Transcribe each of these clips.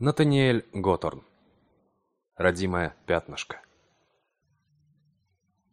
Натаниэль Готорн. Родимое пятнышко.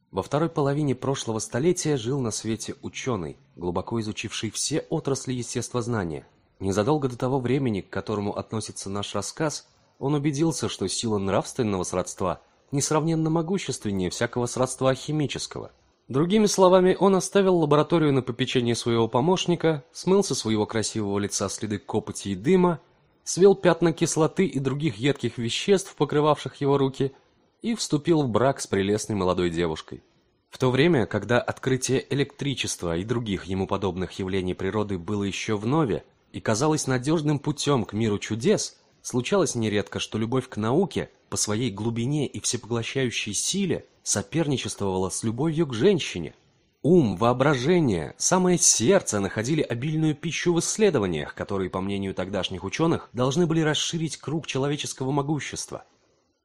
Во второй половине прошлого столетия жил на свете ученый, глубоко изучивший все отрасли естествознания. Незадолго до того времени, к которому относится наш рассказ, он убедился, что сила нравственного сродства несравненно могущественнее всякого сродства химического. Другими словами, он оставил лабораторию на попечение своего помощника, смыл со своего красивого лица следы копоти и дыма свел пятна кислоты и других едких веществ, покрывавших его руки, и вступил в брак с прелестной молодой девушкой. В то время, когда открытие электричества и других ему подобных явлений природы было еще в нове и казалось надежным путем к миру чудес, случалось нередко, что любовь к науке по своей глубине и всепоглощающей силе соперничествовала с любовью к женщине – Ум, воображение, самое сердце находили обильную пищу в исследованиях, которые, по мнению тогдашних ученых, должны были расширить круг человеческого могущества.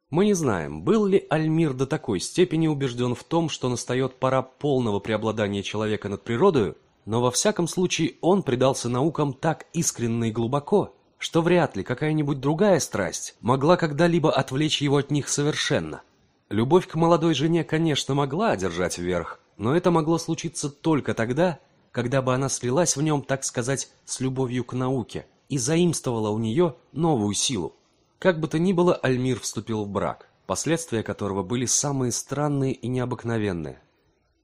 Мы не знаем, был ли Альмир до такой степени убежден в том, что настает пора полного преобладания человека над природой, но во всяком случае он предался наукам так искренне и глубоко, что вряд ли какая-нибудь другая страсть могла когда-либо отвлечь его от них совершенно. Любовь к молодой жене, конечно, могла одержать верх, но это могло случиться только тогда, когда бы она слилась в нем, так сказать, с любовью к науке и заимствовала у нее новую силу. Как бы то ни было, Альмир вступил в брак, последствия которого были самые странные и необыкновенные.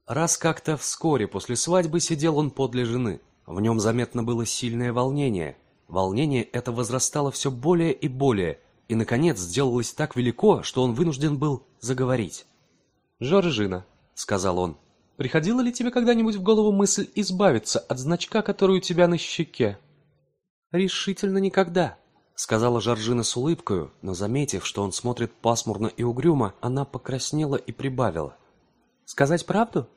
Раз как-то вскоре после свадьбы сидел он подле жены. В нем заметно было сильное волнение. Волнение это возрастало все более и более, и, наконец, сделалось так велико, что он вынужден был заговорить. «Жоржина», — сказал он, Приходила ли тебе когда-нибудь в голову мысль избавиться от значка, который у тебя на щеке? Решительно никогда, сказала Жоржина с улыбкой, но заметив, что он смотрит пасмурно и угрюмо, она покраснела и прибавила: Сказать правду?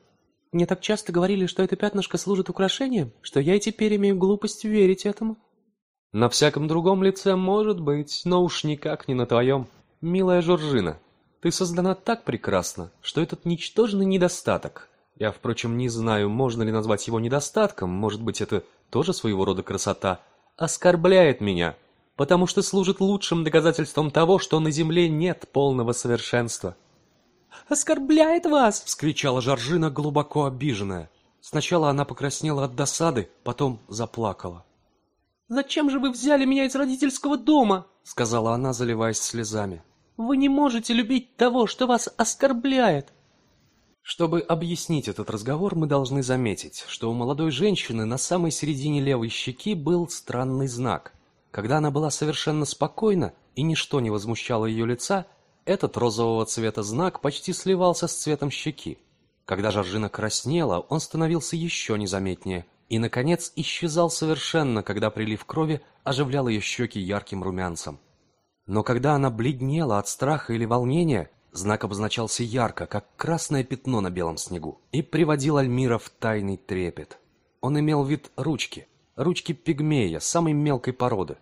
Мне так часто говорили, что это пятнышко служит украшением, что я и теперь имею глупость верить этому. На всяком другом лице может быть, но уж никак не на твоем. Милая Жоржина, ты создана так прекрасно, что этот ничтожный недостаток, я, впрочем, не знаю, можно ли назвать его недостатком, может быть, это тоже своего рода красота, оскорбляет меня, потому что служит лучшим доказательством того, что на земле нет полного совершенства. «Оскорбляет вас!» — вскричала Жоржина, глубоко обиженная. Сначала она покраснела от досады, потом заплакала. «Зачем же вы взяли меня из родительского дома?» — сказала она, заливаясь слезами. «Вы не можете любить того, что вас оскорбляет. Чтобы объяснить этот разговор, мы должны заметить, что у молодой женщины на самой середине левой щеки был странный знак. Когда она была совершенно спокойна и ничто не возмущало ее лица, этот розового цвета знак почти сливался с цветом щеки. Когда Жоржина краснела, он становился еще незаметнее и, наконец, исчезал совершенно, когда прилив крови оживлял ее щеки ярким румянцем. Но когда она бледнела от страха или волнения, Знак обозначался ярко, как красное пятно на белом снегу, и приводил Альмира в тайный трепет. Он имел вид ручки, ручки пигмея, самой мелкой породы.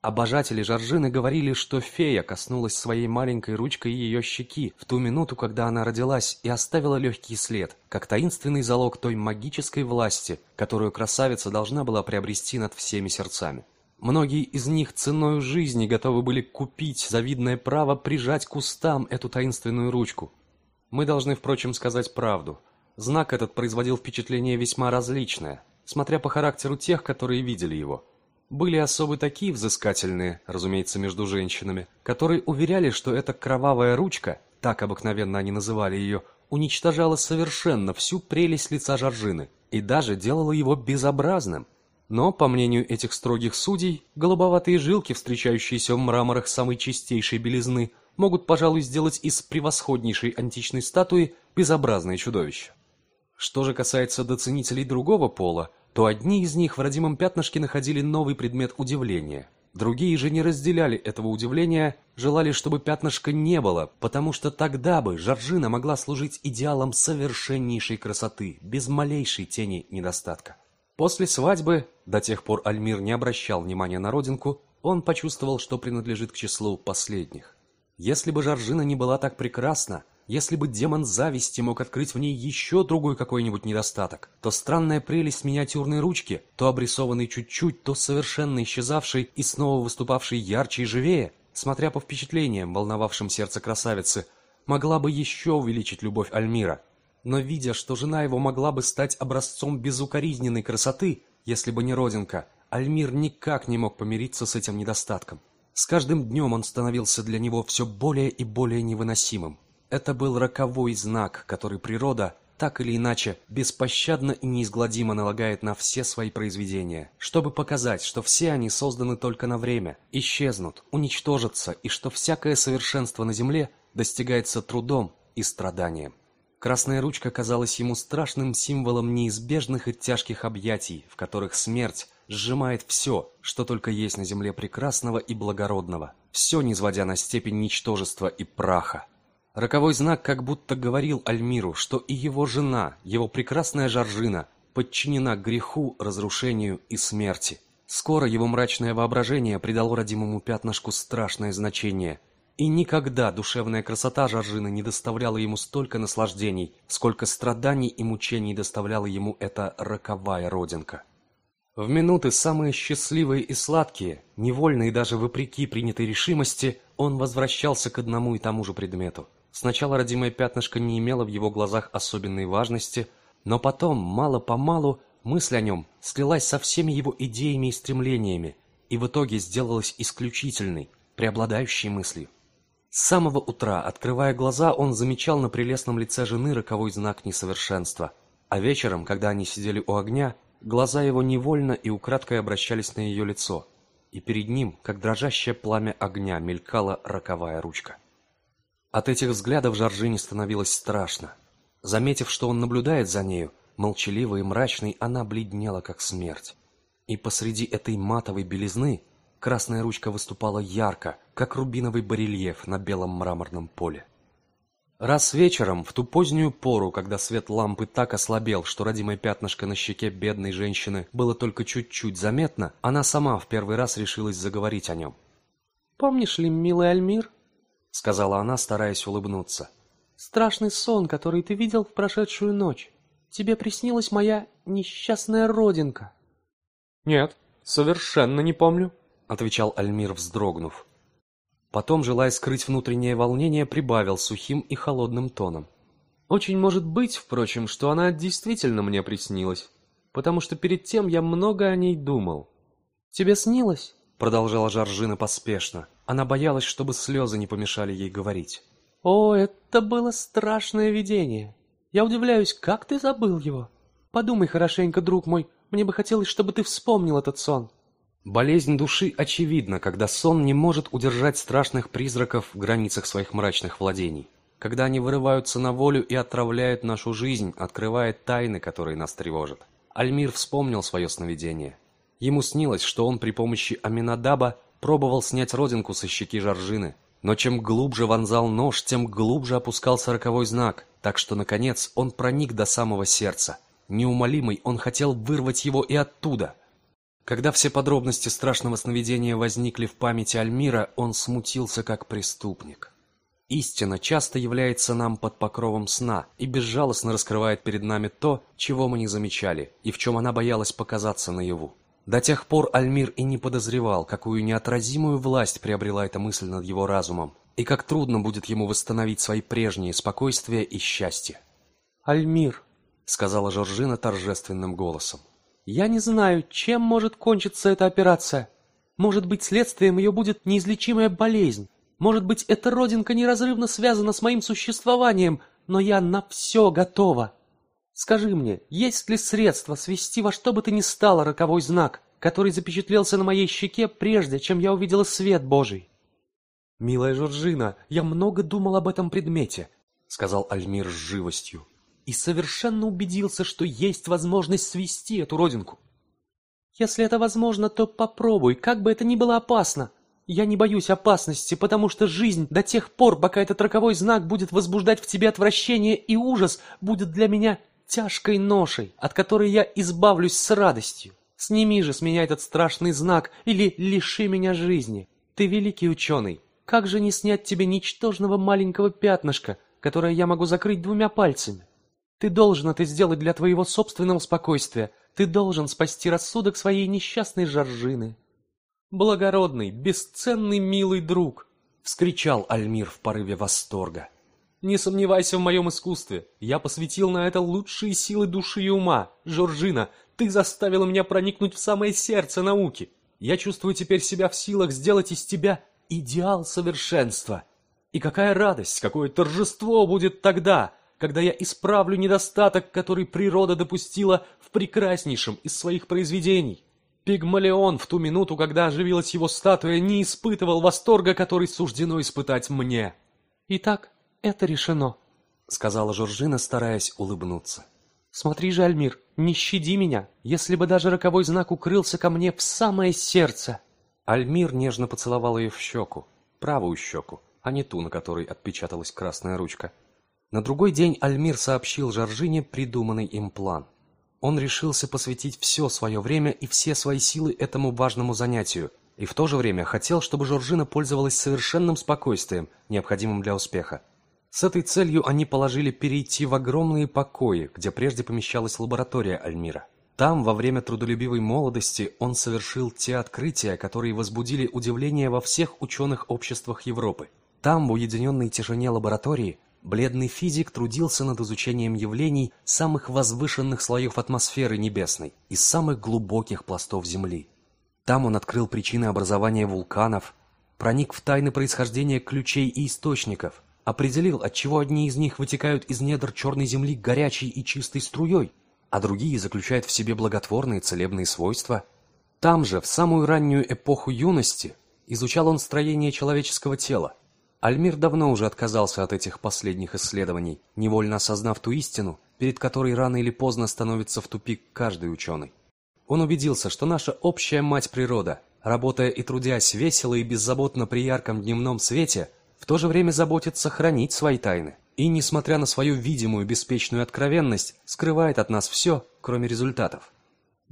Обожатели Жоржины говорили, что фея коснулась своей маленькой ручкой ее щеки в ту минуту, когда она родилась, и оставила легкий след, как таинственный залог той магической власти, которую красавица должна была приобрести над всеми сердцами. Многие из них ценой жизни готовы были купить завидное право прижать к устам эту таинственную ручку. Мы должны, впрочем, сказать правду. Знак этот производил впечатление весьма различное, смотря по характеру тех, которые видели его. Были особы такие взыскательные, разумеется, между женщинами, которые уверяли, что эта кровавая ручка, так обыкновенно они называли ее, уничтожала совершенно всю прелесть лица Жоржины и даже делала его безобразным, но, по мнению этих строгих судей, голубоватые жилки, встречающиеся в мраморах самой чистейшей белизны, могут, пожалуй, сделать из превосходнейшей античной статуи безобразное чудовище. Что же касается доценителей другого пола, то одни из них в родимом пятнышке находили новый предмет удивления. Другие же не разделяли этого удивления, желали, чтобы пятнышка не было, потому что тогда бы Жоржина могла служить идеалом совершеннейшей красоты, без малейшей тени недостатка. После свадьбы, до тех пор Альмир не обращал внимания на родинку, он почувствовал, что принадлежит к числу последних. Если бы Жоржина не была так прекрасна, Если бы демон зависти мог открыть в ней еще другой какой-нибудь недостаток, то странная прелесть миниатюрной ручки, то обрисованной чуть-чуть, то совершенно исчезавшей и снова выступавшей ярче и живее, смотря по впечатлениям, волновавшим сердце красавицы, могла бы еще увеличить любовь Альмира. Но видя, что жена его могла бы стать образцом безукоризненной красоты, если бы не родинка, Альмир никак не мог помириться с этим недостатком. С каждым днем он становился для него все более и более невыносимым. Это был роковой знак, который природа, так или иначе, беспощадно и неизгладимо налагает на все свои произведения, чтобы показать, что все они созданы только на время, исчезнут, уничтожатся, и что всякое совершенство на земле достигается трудом и страданием. Красная ручка казалась ему страшным символом неизбежных и тяжких объятий, в которых смерть сжимает все, что только есть на земле прекрасного и благородного, все низводя на степень ничтожества и праха. Роковой знак как будто говорил Альмиру, что и его жена, его прекрасная Жоржина, подчинена греху, разрушению и смерти. Скоро его мрачное воображение придало родимому пятнышку страшное значение, и никогда душевная красота Жоржины не доставляла ему столько наслаждений, сколько страданий и мучений доставляла ему эта роковая родинка. В минуты самые счастливые и сладкие, невольно и даже вопреки принятой решимости, он возвращался к одному и тому же предмету. Сначала родимое пятнышко не имело в его глазах особенной важности, но потом, мало-помалу, мысль о нем слилась со всеми его идеями и стремлениями, и в итоге сделалась исключительной, преобладающей мыслью. С самого утра, открывая глаза, он замечал на прелестном лице жены роковой знак несовершенства, а вечером, когда они сидели у огня, Глаза его невольно и украдкой обращались на ее лицо, и перед ним, как дрожащее пламя огня, мелькала роковая ручка. От этих взглядов Жоржине становилось страшно. Заметив, что он наблюдает за нею, молчаливой и мрачной, она бледнела, как смерть. И посреди этой матовой белизны красная ручка выступала ярко, как рубиновый барельеф на белом мраморном поле. Раз вечером, в ту позднюю пору, когда свет лампы так ослабел, что родимое пятнышко на щеке бедной женщины было только чуть-чуть заметно, она сама в первый раз решилась заговорить о нем. «Помнишь ли, милый Альмир?» — сказала она, стараясь улыбнуться. «Страшный сон, который ты видел в прошедшую ночь. Тебе приснилась моя несчастная родинка». «Нет, совершенно не помню», — отвечал Альмир, вздрогнув. Потом, желая скрыть внутреннее волнение, прибавил сухим и холодным тоном. «Очень может быть, впрочем, что она действительно мне приснилась, потому что перед тем я много о ней думал». «Тебе снилось?» — продолжала Жоржина поспешно. Она боялась, чтобы слезы не помешали ей говорить. «О, это было страшное видение. Я удивляюсь, как ты забыл его? Подумай хорошенько, друг мой, мне бы хотелось, чтобы ты вспомнил этот сон». Болезнь души очевидна, когда сон не может удержать страшных призраков в границах своих мрачных владений. Когда они вырываются на волю и отравляют нашу жизнь, открывая тайны, которые нас тревожат. Альмир вспомнил свое сновидение. Ему снилось, что он при помощи Аминадаба пробовал снять родинку со щеки Жоржины. Но чем глубже вонзал нож, тем глубже опускался роковой знак, так что, наконец, он проник до самого сердца. Неумолимый, он хотел вырвать его и оттуда – когда все подробности страшного сновидения возникли в памяти Альмира, он смутился как преступник. Истина часто является нам под покровом сна и безжалостно раскрывает перед нами то, чего мы не замечали, и в чем она боялась показаться наяву. До тех пор Альмир и не подозревал, какую неотразимую власть приобрела эта мысль над его разумом, и как трудно будет ему восстановить свои прежние спокойствие и счастье. «Альмир», — сказала Жоржина торжественным голосом, я не знаю, чем может кончиться эта операция. Может быть, следствием ее будет неизлечимая болезнь. Может быть, эта родинка неразрывно связана с моим существованием, но я на все готова. Скажи мне, есть ли средства свести во что бы то ни стало роковой знак, который запечатлелся на моей щеке прежде, чем я увидела свет Божий? «Милая Жоржина, я много думал об этом предмете», — сказал Альмир с живостью и совершенно убедился, что есть возможность свести эту родинку. Если это возможно, то попробуй, как бы это ни было опасно. Я не боюсь опасности, потому что жизнь до тех пор, пока этот роковой знак будет возбуждать в тебе отвращение и ужас, будет для меня тяжкой ношей, от которой я избавлюсь с радостью. Сними же с меня этот страшный знак или лиши меня жизни. Ты великий ученый. Как же не снять тебе ничтожного маленького пятнышка, которое я могу закрыть двумя пальцами. Ты должен это сделать для твоего собственного спокойствия. Ты должен спасти рассудок своей несчастной Жоржины. Благородный, бесценный, милый друг, вскричал Альмир в порыве восторга. Не сомневайся в моем искусстве. Я посвятил на это лучшие силы души и ума. Жоржина, ты заставила меня проникнуть в самое сердце науки. Я чувствую теперь себя в силах сделать из тебя идеал совершенства. И какая радость, какое торжество будет тогда, когда я исправлю недостаток, который природа допустила в прекраснейшем из своих произведений. Пигмалион в ту минуту, когда оживилась его статуя, не испытывал восторга, который суждено испытать мне. Итак, это решено, сказала Жоржина, стараясь улыбнуться. Смотри же, Альмир, не щади меня, если бы даже роковой знак укрылся ко мне в самое сердце. Альмир нежно поцеловал ее в щеку, правую щеку, а не ту, на которой отпечаталась красная ручка. На другой день Альмир сообщил Жоржине придуманный им план. Он решился посвятить все свое время и все свои силы этому важному занятию, и в то же время хотел, чтобы Жоржина пользовалась совершенным спокойствием, необходимым для успеха. С этой целью они положили перейти в огромные покои, где прежде помещалась лаборатория Альмира. Там, во время трудолюбивой молодости, он совершил те открытия, которые возбудили удивление во всех ученых обществах Европы. Там, в уединенной тишине лаборатории, Бледный физик трудился над изучением явлений самых возвышенных слоев атмосферы небесной, из самых глубоких пластов Земли. Там он открыл причины образования вулканов, проник в тайны происхождения ключей и источников, определил, отчего одни из них вытекают из недр черной Земли горячей и чистой струей, а другие заключают в себе благотворные целебные свойства. Там же, в самую раннюю эпоху юности, изучал он строение человеческого тела, Альмир давно уже отказался от этих последних исследований, невольно осознав ту истину, перед которой рано или поздно становится в тупик каждый ученый. Он убедился, что наша общая мать природа, работая и трудясь весело и беззаботно при ярком дневном свете, в то же время заботится хранить свои тайны. И, несмотря на свою видимую беспечную откровенность, скрывает от нас все, кроме результатов.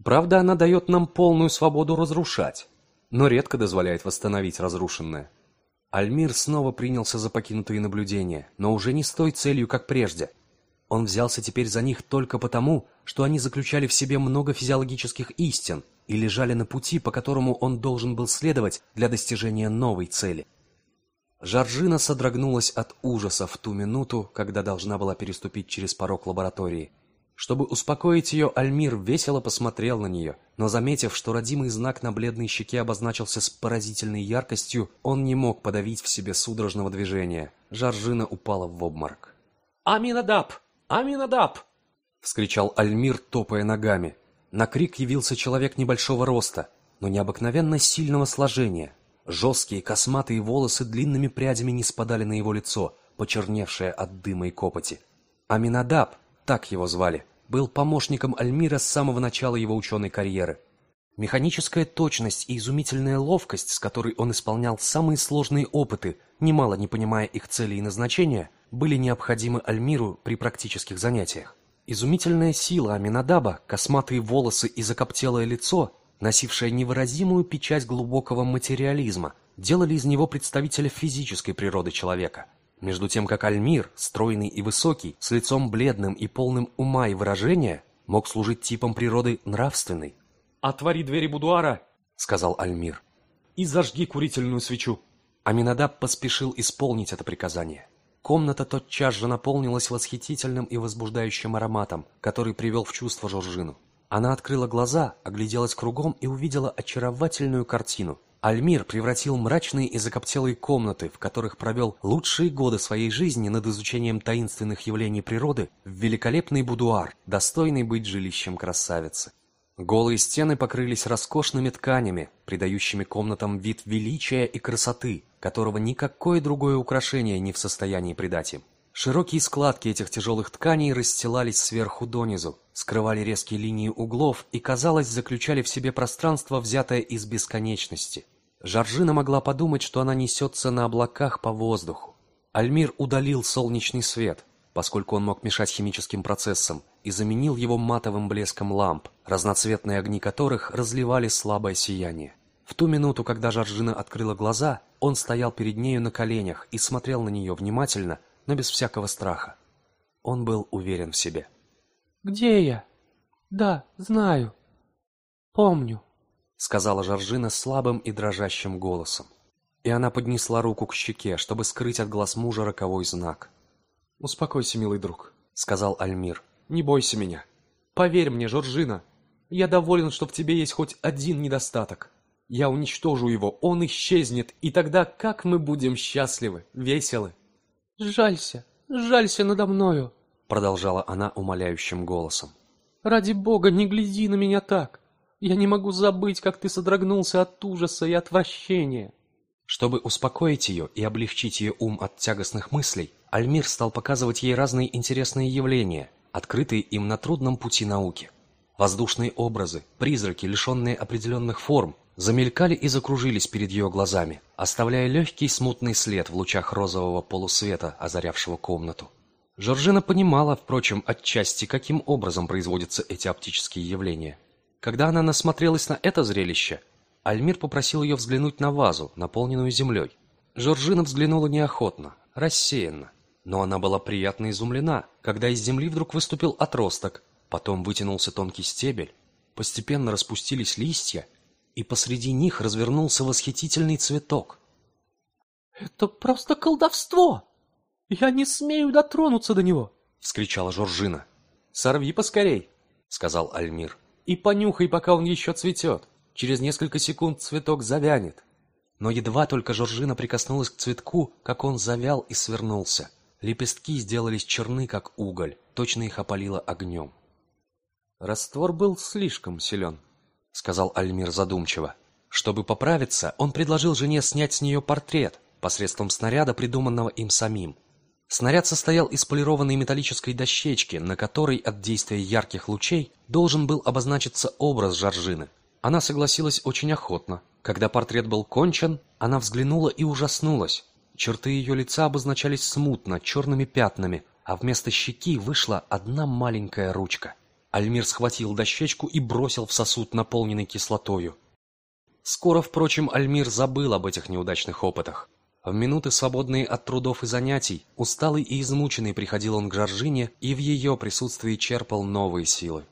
Правда, она дает нам полную свободу разрушать, но редко дозволяет восстановить разрушенное. Альмир снова принялся за покинутые наблюдения, но уже не с той целью, как прежде. Он взялся теперь за них только потому, что они заключали в себе много физиологических истин и лежали на пути, по которому он должен был следовать для достижения новой цели. Жоржина содрогнулась от ужаса в ту минуту, когда должна была переступить через порог лаборатории. Чтобы успокоить ее, Альмир весело посмотрел на нее, но заметив, что родимый знак на бледной щеке обозначился с поразительной яркостью, он не мог подавить в себе судорожного движения. Жаржина упала в обморок. «Аминадаб! Аминадаб!» — вскричал Альмир, топая ногами. На крик явился человек небольшого роста, но необыкновенно сильного сложения. Жесткие косматые волосы длинными прядями не спадали на его лицо, почерневшее от дыма и копоти. Аминадаб, так его звали, был помощником Альмира с самого начала его ученой карьеры. Механическая точность и изумительная ловкость, с которой он исполнял самые сложные опыты, немало не понимая их цели и назначения, были необходимы Альмиру при практических занятиях. Изумительная сила Аминадаба, косматые волосы и закоптелое лицо, носившее невыразимую печать глубокого материализма, делали из него представителя физической природы человека – между тем как Альмир, стройный и высокий, с лицом бледным и полным ума и выражения, мог служить типом природы нравственной. «Отвори двери будуара», — сказал Альмир, — «и зажги курительную свечу». Аминадаб поспешил исполнить это приказание. Комната тотчас же наполнилась восхитительным и возбуждающим ароматом, который привел в чувство Жоржину. Она открыла глаза, огляделась кругом и увидела очаровательную картину — Альмир превратил мрачные и закоптелые комнаты, в которых провел лучшие годы своей жизни над изучением таинственных явлений природы, в великолепный будуар, достойный быть жилищем красавицы. Голые стены покрылись роскошными тканями, придающими комнатам вид величия и красоты, которого никакое другое украшение не в состоянии придать им. Широкие складки этих тяжелых тканей расстилались сверху донизу, скрывали резкие линии углов и, казалось, заключали в себе пространство, взятое из бесконечности. Жоржина могла подумать, что она несется на облаках по воздуху. Альмир удалил солнечный свет, поскольку он мог мешать химическим процессам, и заменил его матовым блеском ламп, разноцветные огни которых разливали слабое сияние. В ту минуту, когда Жоржина открыла глаза, он стоял перед нею на коленях и смотрел на нее внимательно, но без всякого страха. Он был уверен в себе. «Где я? Да, знаю. Помню», — сказала Жоржина слабым и дрожащим голосом. И она поднесла руку к щеке, чтобы скрыть от глаз мужа роковой знак. «Успокойся, милый друг», — сказал Альмир. «Не бойся меня. Поверь мне, Жоржина, я доволен, что в тебе есть хоть один недостаток. Я уничтожу его, он исчезнет, и тогда как мы будем счастливы, веселы. «Жалься, жалься надо мною», — продолжала она умоляющим голосом. «Ради бога, не гляди на меня так. Я не могу забыть, как ты содрогнулся от ужаса и отвращения». Чтобы успокоить ее и облегчить ее ум от тягостных мыслей, Альмир стал показывать ей разные интересные явления, открытые им на трудном пути науки. Воздушные образы, призраки, лишенные определенных форм, замелькали и закружились перед ее глазами, оставляя легкий смутный след в лучах розового полусвета, озарявшего комнату. Жоржина понимала, впрочем, отчасти, каким образом производятся эти оптические явления. Когда она насмотрелась на это зрелище, Альмир попросил ее взглянуть на вазу, наполненную землей. Жоржина взглянула неохотно, рассеянно, но она была приятно изумлена, когда из земли вдруг выступил отросток, потом вытянулся тонкий стебель, постепенно распустились листья, и посреди них развернулся восхитительный цветок. «Это просто колдовство! Я не смею дотронуться до него!» — вскричала Жоржина. «Сорви поскорей!» — сказал Альмир. «И понюхай, пока он еще цветет. Через несколько секунд цветок завянет». Но едва только Жоржина прикоснулась к цветку, как он завял и свернулся. Лепестки сделались черны, как уголь, точно их опалило огнем. Раствор был слишком силен. — сказал Альмир задумчиво. Чтобы поправиться, он предложил жене снять с нее портрет посредством снаряда, придуманного им самим. Снаряд состоял из полированной металлической дощечки, на которой от действия ярких лучей должен был обозначиться образ Жоржины. Она согласилась очень охотно. Когда портрет был кончен, она взглянула и ужаснулась. Черты ее лица обозначались смутно, черными пятнами, а вместо щеки вышла одна маленькая ручка. Альмир схватил дощечку и бросил в сосуд, наполненный кислотою. Скоро, впрочем, Альмир забыл об этих неудачных опытах. В минуты, свободные от трудов и занятий, усталый и измученный приходил он к Жоржине и в ее присутствии черпал новые силы.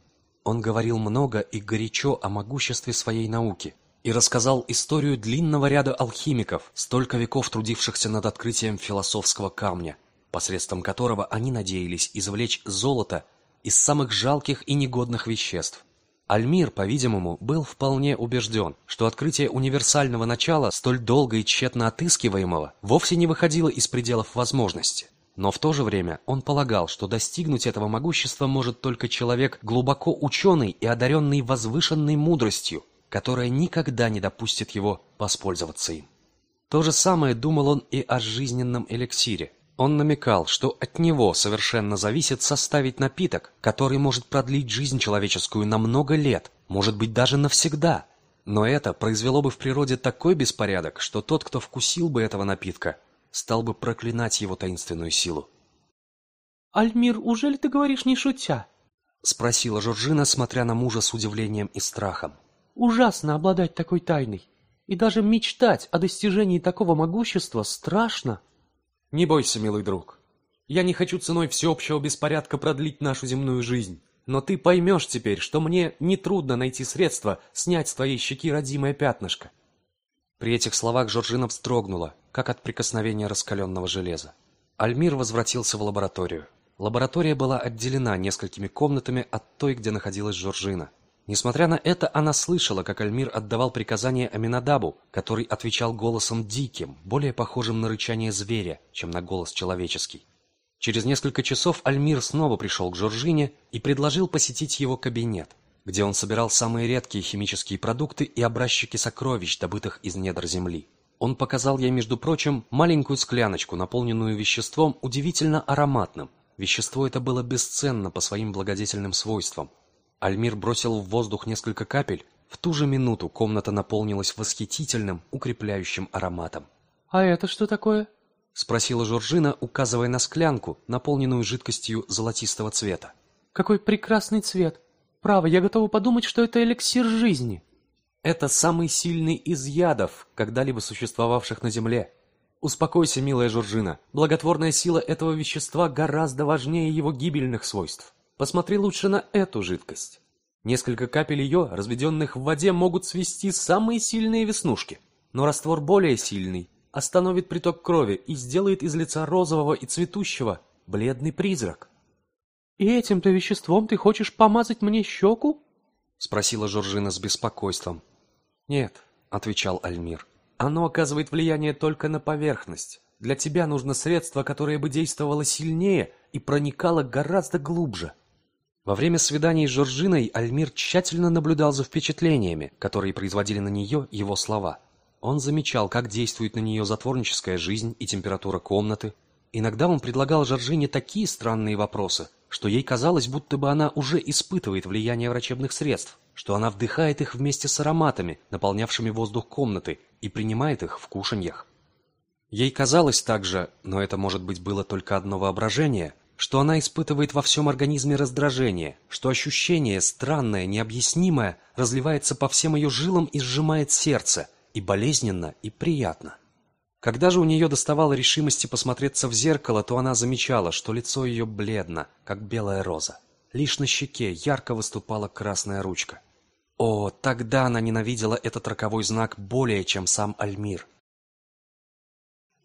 Он говорил много и горячо о могуществе своей науки и рассказал историю длинного ряда алхимиков, столько веков трудившихся над открытием философского камня, посредством которого они надеялись извлечь золото из самых жалких и негодных веществ. Альмир, по-видимому, был вполне убежден, что открытие универсального начала, столь долго и тщетно отыскиваемого, вовсе не выходило из пределов возможности. Но в то же время он полагал, что достигнуть этого могущества может только человек, глубоко ученый и одаренный возвышенной мудростью, которая никогда не допустит его воспользоваться им. То же самое думал он и о жизненном эликсире, он намекал, что от него совершенно зависит составить напиток, который может продлить жизнь человеческую на много лет, может быть даже навсегда. Но это произвело бы в природе такой беспорядок, что тот, кто вкусил бы этого напитка, стал бы проклинать его таинственную силу. «Альмир, ужели ты говоришь не шутя?» — спросила Жоржина, смотря на мужа с удивлением и страхом. «Ужасно обладать такой тайной. И даже мечтать о достижении такого могущества страшно». Не бойся, милый друг. Я не хочу ценой всеобщего беспорядка продлить нашу земную жизнь. Но ты поймешь теперь, что мне нетрудно найти средства снять с твоей щеки родимое пятнышко. При этих словах Жоржина вздрогнула, как от прикосновения раскаленного железа. Альмир возвратился в лабораторию. Лаборатория была отделена несколькими комнатами от той, где находилась Жоржина. Несмотря на это, она слышала, как Альмир отдавал приказания Аминадабу, который отвечал голосом диким, более похожим на рычание зверя, чем на голос человеческий. Через несколько часов Альмир снова пришел к Жоржине и предложил посетить его кабинет, где он собирал самые редкие химические продукты и образчики сокровищ, добытых из недр земли. Он показал ей, между прочим, маленькую скляночку, наполненную веществом удивительно ароматным. Вещество это было бесценно по своим благодетельным свойствам, Альмир бросил в воздух несколько капель. В ту же минуту комната наполнилась восхитительным, укрепляющим ароматом. «А это что такое?» — спросила Жоржина, указывая на склянку, наполненную жидкостью золотистого цвета. «Какой прекрасный цвет! Право, я готова подумать, что это эликсир жизни!» «Это самый сильный из ядов, когда-либо существовавших на Земле. Успокойся, милая Жоржина. Благотворная сила этого вещества гораздо важнее его гибельных свойств. Посмотри лучше на эту жидкость. Несколько капель ее, разведенных в воде, могут свести самые сильные веснушки. Но раствор более сильный остановит приток крови и сделает из лица розового и цветущего бледный призрак. «И этим-то веществом ты хочешь помазать мне щеку?» — спросила Жоржина с беспокойством. «Нет», — отвечал Альмир. «Оно оказывает влияние только на поверхность. Для тебя нужно средство, которое бы действовало сильнее и проникало гораздо глубже». Во время свиданий с Жоржиной Альмир тщательно наблюдал за впечатлениями, которые производили на нее его слова. Он замечал, как действует на нее затворническая жизнь и температура комнаты. Иногда он предлагал Жоржине такие странные вопросы, что ей казалось, будто бы она уже испытывает влияние врачебных средств, что она вдыхает их вместе с ароматами, наполнявшими воздух комнаты, и принимает их в кушаньях. Ей казалось также, но это, может быть, было только одно воображение, что она испытывает во всем организме раздражение, что ощущение, странное, необъяснимое, разливается по всем ее жилам и сжимает сердце, и болезненно, и приятно. Когда же у нее доставало решимости посмотреться в зеркало, то она замечала, что лицо ее бледно, как белая роза. Лишь на щеке ярко выступала красная ручка. О, тогда она ненавидела этот роковой знак более, чем сам Альмир.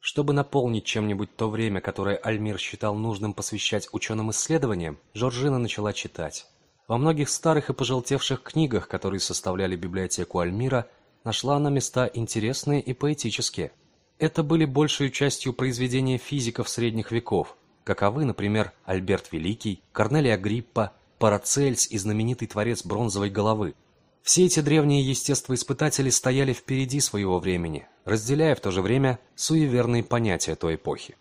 Чтобы наполнить чем-нибудь то время, которое Альмир считал нужным посвящать ученым исследованиям, Жоржина начала читать. Во многих старых и пожелтевших книгах, которые составляли библиотеку Альмира, нашла она места интересные и поэтические. Это были большей частью произведения физиков средних веков, каковы, например, Альберт Великий, Корнелий Агриппа, Парацельс и знаменитый творец бронзовой головы. Все эти древние естествоиспытатели стояли впереди своего времени, разделяя в то же время суеверные понятия той эпохи.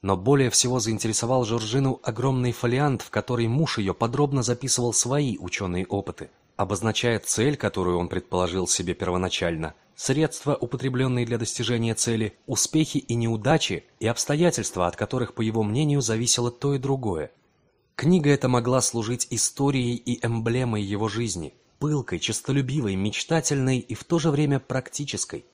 Но более всего заинтересовал Жоржину огромный фолиант, в который муж ее подробно записывал свои ученые опыты, обозначая цель, которую он предположил себе первоначально, средства, употребленные для достижения цели, успехи и неудачи и обстоятельства, от которых, по его мнению, зависело то и другое. Книга эта могла служить историей и эмблемой его жизни – пылкой, честолюбивой, мечтательной и в то же время практической.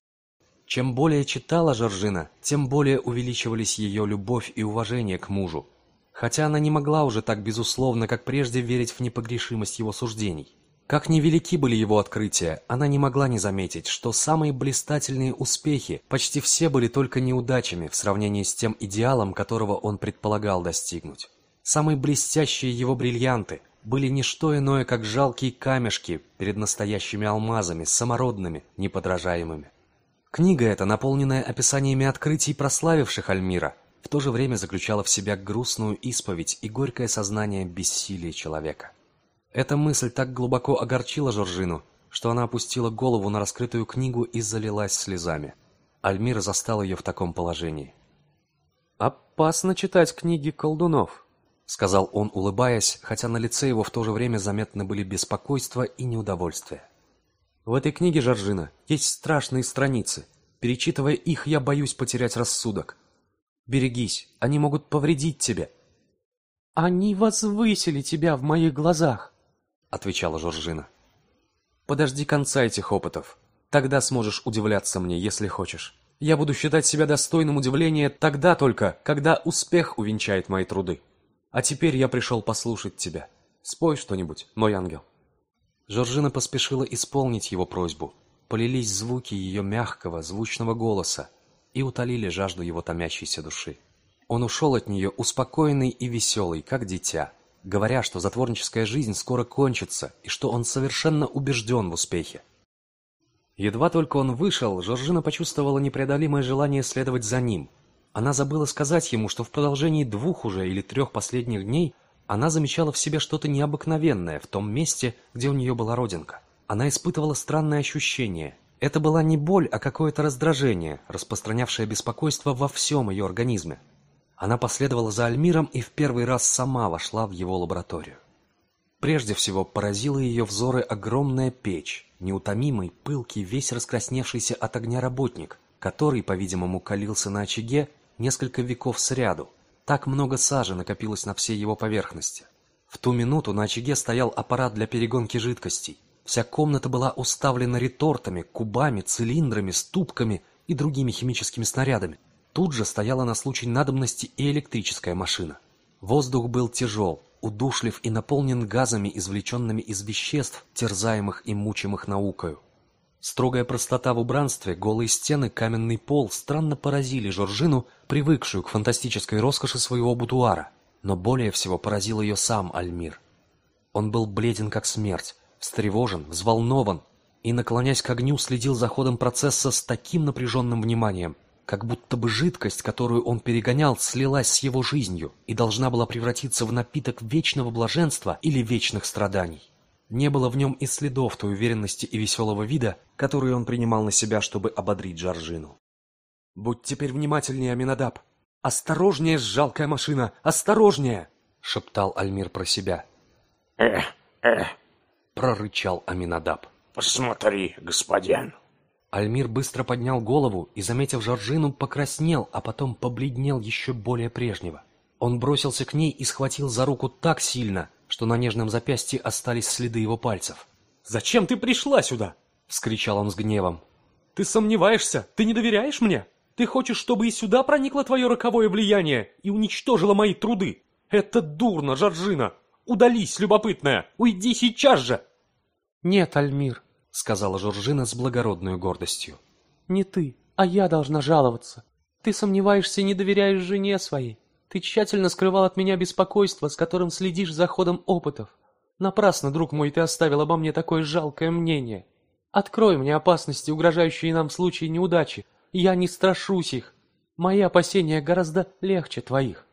Чем более читала Жоржина, тем более увеличивались ее любовь и уважение к мужу, хотя она не могла уже так безусловно, как прежде, верить в непогрешимость его суждений. Как невелики были его открытия, она не могла не заметить, что самые блистательные успехи почти все были только неудачами в сравнении с тем идеалом, которого он предполагал достигнуть. Самые блестящие его бриллианты – были не что иное, как жалкие камешки перед настоящими алмазами, самородными, неподражаемыми. Книга эта, наполненная описаниями открытий, прославивших Альмира, в то же время заключала в себя грустную исповедь и горькое сознание бессилия человека. Эта мысль так глубоко огорчила Жоржину, что она опустила голову на раскрытую книгу и залилась слезами. Альмир застал ее в таком положении. «Опасно читать книги колдунов», сказал он, улыбаясь, хотя на лице его в то же время заметны были беспокойство и неудовольствие. В этой книге Жоржина есть страшные страницы. Перечитывая их, я боюсь потерять рассудок. Берегись, они могут повредить тебе. Они возвысили тебя в моих глазах, отвечала Жоржина. Подожди конца этих опытов. Тогда сможешь удивляться мне, если хочешь. Я буду считать себя достойным удивления тогда только, когда успех увенчает мои труды. А теперь я пришел послушать тебя. Спой что-нибудь, мой ангел. Жоржина поспешила исполнить его просьбу. Полились звуки ее мягкого, звучного голоса и утолили жажду его томящейся души. Он ушел от нее успокоенный и веселый, как дитя, говоря, что затворническая жизнь скоро кончится и что он совершенно убежден в успехе. Едва только он вышел, Жоржина почувствовала непреодолимое желание следовать за ним – она забыла сказать ему, что в продолжении двух уже или трех последних дней она замечала в себе что-то необыкновенное в том месте, где у нее была родинка. Она испытывала странное ощущение. Это была не боль, а какое-то раздражение, распространявшее беспокойство во всем ее организме. Она последовала за Альмиром и в первый раз сама вошла в его лабораторию. Прежде всего поразила ее взоры огромная печь, неутомимый, пылкий, весь раскрасневшийся от огня работник, который, по-видимому, калился на очаге несколько веков сряду. Так много сажи накопилось на всей его поверхности. В ту минуту на очаге стоял аппарат для перегонки жидкостей. Вся комната была уставлена ретортами, кубами, цилиндрами, ступками и другими химическими снарядами. Тут же стояла на случай надобности и электрическая машина. Воздух был тяжел, удушлив и наполнен газами, извлеченными из веществ, терзаемых и мучимых наукою. Строгая простота в убранстве, голые стены, каменный пол странно поразили Жоржину, привыкшую к фантастической роскоши своего бутуара. Но более всего поразил ее сам Альмир. Он был бледен как смерть, встревожен, взволнован и, наклонясь к огню, следил за ходом процесса с таким напряженным вниманием, как будто бы жидкость, которую он перегонял, слилась с его жизнью и должна была превратиться в напиток вечного блаженства или вечных страданий. Не было в нем и следов той уверенности и веселого вида, которую он принимал на себя, чтобы ободрить Джорджину. «Будь теперь внимательнее, Аминадаб! Осторожнее, жалкая машина! Осторожнее!» — шептал Альмир про себя. «Эх, эх!» — прорычал Аминадаб. «Посмотри, господин!» Альмир быстро поднял голову и, заметив Жоржину, покраснел, а потом побледнел еще более прежнего. Он бросился к ней и схватил за руку так сильно, что на нежном запястье остались следы его пальцев. «Зачем ты пришла сюда?» — вскричал он с гневом. «Ты сомневаешься? Ты не доверяешь мне? Ты хочешь, чтобы и сюда проникло твое роковое влияние и уничтожило мои труды? Это дурно, Жоржина! Удались, любопытная! Уйди сейчас же!» «Нет, Альмир», — сказала Жоржина с благородной гордостью. «Не ты, а я должна жаловаться. Ты сомневаешься и не доверяешь жене своей. Ты тщательно скрывал от меня беспокойство, с которым следишь за ходом опытов. Напрасно, друг мой, ты оставил обо мне такое жалкое мнение. Открой мне опасности, угрожающие нам случае неудачи. Я не страшусь их. Мои опасения гораздо легче твоих.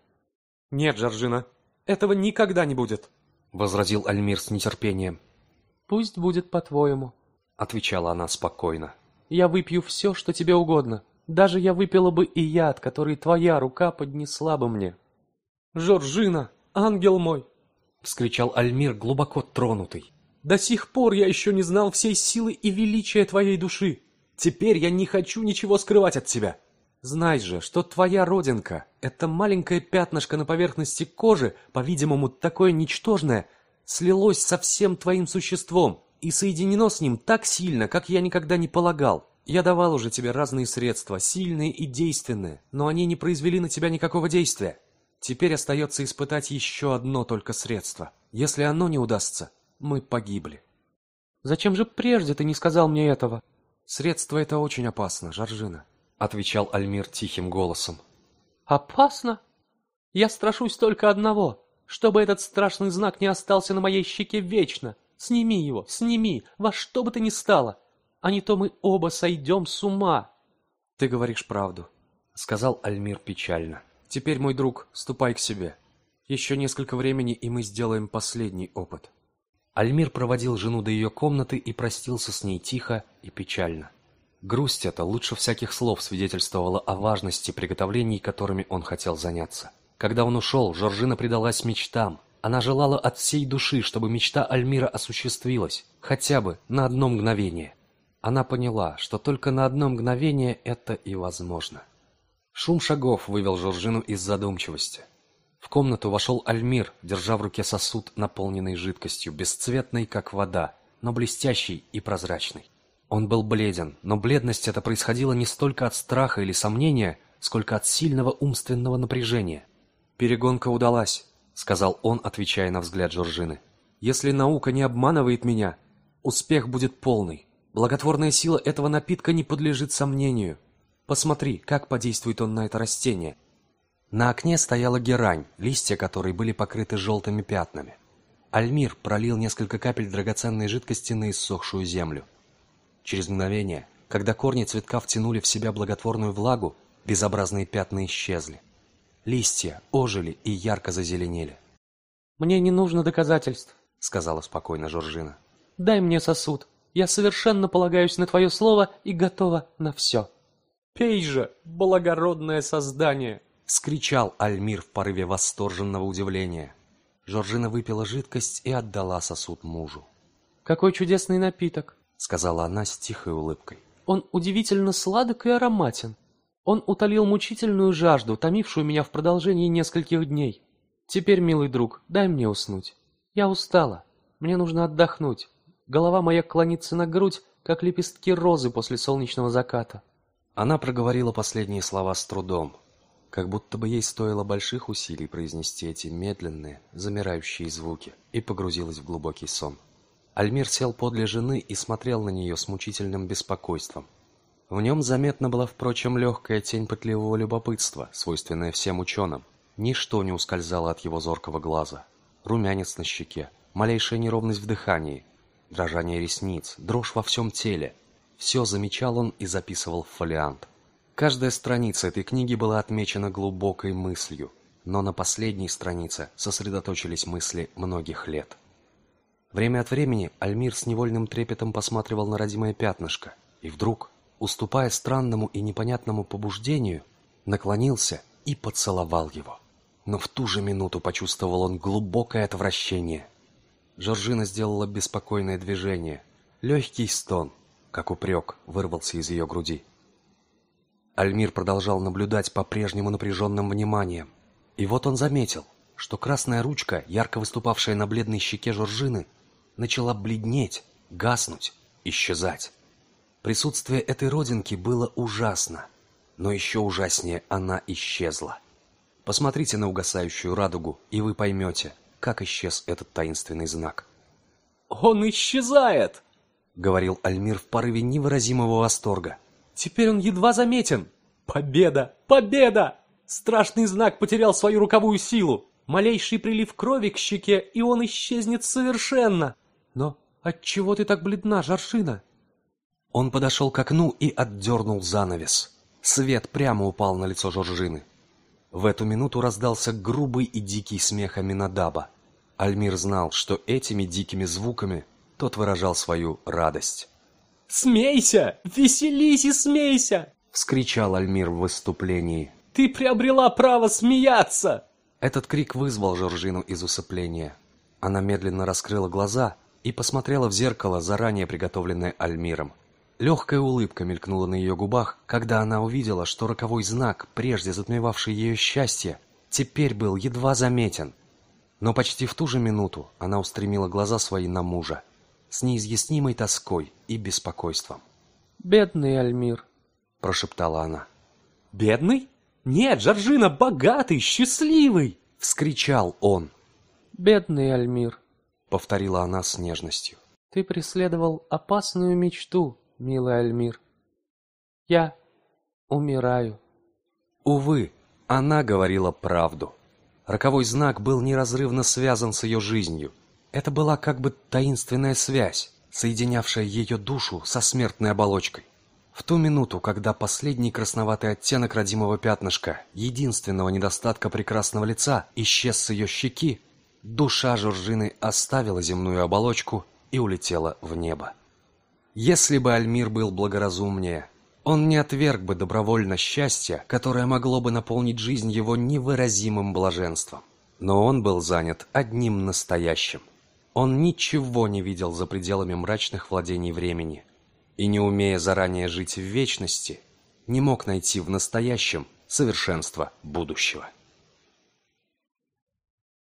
Нет, Жоржина, этого никогда не будет, — возразил Альмир с нетерпением. Пусть будет по-твоему, — отвечала она спокойно. Я выпью все, что тебе угодно, даже я выпила бы и яд, который твоя рука поднесла бы мне. «Жоржина, ангел мой!» — вскричал Альмир, глубоко тронутый. «До сих пор я еще не знал всей силы и величия твоей души. Теперь я не хочу ничего скрывать от тебя. Знай же, что твоя родинка, это маленькое пятнышко на поверхности кожи, по-видимому, такое ничтожное, слилось со всем твоим существом и соединено с ним так сильно, как я никогда не полагал. Я давал уже тебе разные средства, сильные и действенные, но они не произвели на тебя никакого действия. Теперь остается испытать еще одно только средство. Если оно не удастся, мы погибли. Зачем же прежде ты не сказал мне этого? Средство это очень опасно, Жоржина, отвечал Альмир тихим голосом. Опасно? Я страшусь только одного, чтобы этот страшный знак не остался на моей щеке вечно. Сними его, сними, во что бы то ни стало а не то мы оба сойдем с ума. Ты говоришь правду, сказал Альмир печально. Теперь, мой друг, ступай к себе. Еще несколько времени, и мы сделаем последний опыт. Альмир проводил жену до ее комнаты и простился с ней тихо и печально. Грусть эта лучше всяких слов свидетельствовала о важности приготовлений, которыми он хотел заняться. Когда он ушел, Жоржина предалась мечтам. Она желала от всей души, чтобы мечта Альмира осуществилась, хотя бы на одно мгновение. Она поняла, что только на одно мгновение это и возможно. Шум шагов вывел Жоржину из задумчивости. В комнату вошел Альмир, держа в руке сосуд, наполненный жидкостью, бесцветной, как вода, но блестящий и прозрачный. Он был бледен, но бледность эта происходила не столько от страха или сомнения, сколько от сильного умственного напряжения. «Перегонка удалась», — сказал он, отвечая на взгляд Жоржины. «Если наука не обманывает меня, успех будет полный. Благотворная сила этого напитка не подлежит сомнению. Посмотри, как подействует он на это растение. На окне стояла герань, листья которой были покрыты желтыми пятнами. Альмир пролил несколько капель драгоценной жидкости на иссохшую землю. Через мгновение, когда корни цветка втянули в себя благотворную влагу, безобразные пятна исчезли. Листья ожили и ярко зазеленели. «Мне не нужно доказательств», — сказала спокойно Жоржина. «Дай мне сосуд, я совершенно полагаюсь на твое слово и готова на все. Пей же, благородное создание! Скричал Альмир в порыве восторженного удивления. Жоржина выпила жидкость и отдала сосуд мужу. «Какой чудесный напиток!» — сказала она с тихой улыбкой. «Он удивительно сладок и ароматен. Он утолил мучительную жажду, томившую меня в продолжении нескольких дней. Теперь, милый друг, дай мне уснуть. Я устала. Мне нужно отдохнуть. Голова моя клонится на грудь, как лепестки розы после солнечного заката. Она проговорила последние слова с трудом, как будто бы ей стоило больших усилий произнести эти медленные, замирающие звуки, и погрузилась в глубокий сон. Альмир сел подле жены и смотрел на нее с мучительным беспокойством. В нем заметна была, впрочем, легкая тень пытливого любопытства, свойственная всем ученым. Ничто не ускользало от его зоркого глаза. Румянец на щеке, малейшая неровность в дыхании, дрожание ресниц, дрожь во всем теле. Все замечал он и записывал в фолиант. Каждая страница этой книги была отмечена глубокой мыслью, но на последней странице сосредоточились мысли многих лет. Время от времени Альмир с невольным трепетом посматривал на родимое пятнышко, и вдруг, уступая странному и непонятному побуждению, наклонился и поцеловал его. Но в ту же минуту почувствовал он глубокое отвращение. Жоржина сделала беспокойное движение. Легкий стон, как упрек, вырвался из ее груди. Альмир продолжал наблюдать по-прежнему напряженным вниманием. И вот он заметил, что красная ручка, ярко выступавшая на бледной щеке Жоржины, начала бледнеть, гаснуть, исчезать. Присутствие этой родинки было ужасно, но еще ужаснее она исчезла. Посмотрите на угасающую радугу, и вы поймете, как исчез этот таинственный знак. «Он исчезает!» — говорил Альмир в порыве невыразимого восторга. Теперь он едва заметен. Победа! Победа! Страшный знак потерял свою руковую силу. Малейший прилив крови к щеке, и он исчезнет совершенно. Но отчего ты так бледна, Жаршина? Он подошел к окну и отдернул занавес. Свет прямо упал на лицо Жоржины. В эту минуту раздался грубый и дикий смех Аминадаба. Альмир знал, что этими дикими звуками тот выражал свою радость. «Смейся! Веселись и смейся!» — вскричал Альмир в выступлении. «Ты приобрела право смеяться!» Этот крик вызвал Жоржину из усыпления. Она медленно раскрыла глаза и посмотрела в зеркало, заранее приготовленное Альмиром. Легкая улыбка мелькнула на ее губах, когда она увидела, что роковой знак, прежде затмевавший ее счастье, теперь был едва заметен. Но почти в ту же минуту она устремила глаза свои на мужа с неизъяснимой тоской и беспокойством. «Бедный Альмир», — прошептала она. «Бедный? Нет, Жоржина богатый, счастливый!» — вскричал он. «Бедный Альмир», — повторила она с нежностью. «Ты преследовал опасную мечту, милый Альмир. Я умираю». Увы, она говорила правду. Роковой знак был неразрывно связан с ее жизнью, это была как бы таинственная связь, соединявшая ее душу со смертной оболочкой. В ту минуту, когда последний красноватый оттенок родимого пятнышка, единственного недостатка прекрасного лица, исчез с ее щеки, душа Жоржины оставила земную оболочку и улетела в небо. Если бы Альмир был благоразумнее, он не отверг бы добровольно счастье, которое могло бы наполнить жизнь его невыразимым блаженством. Но он был занят одним настоящим – он ничего не видел за пределами мрачных владений времени и, не умея заранее жить в вечности, не мог найти в настоящем совершенство будущего.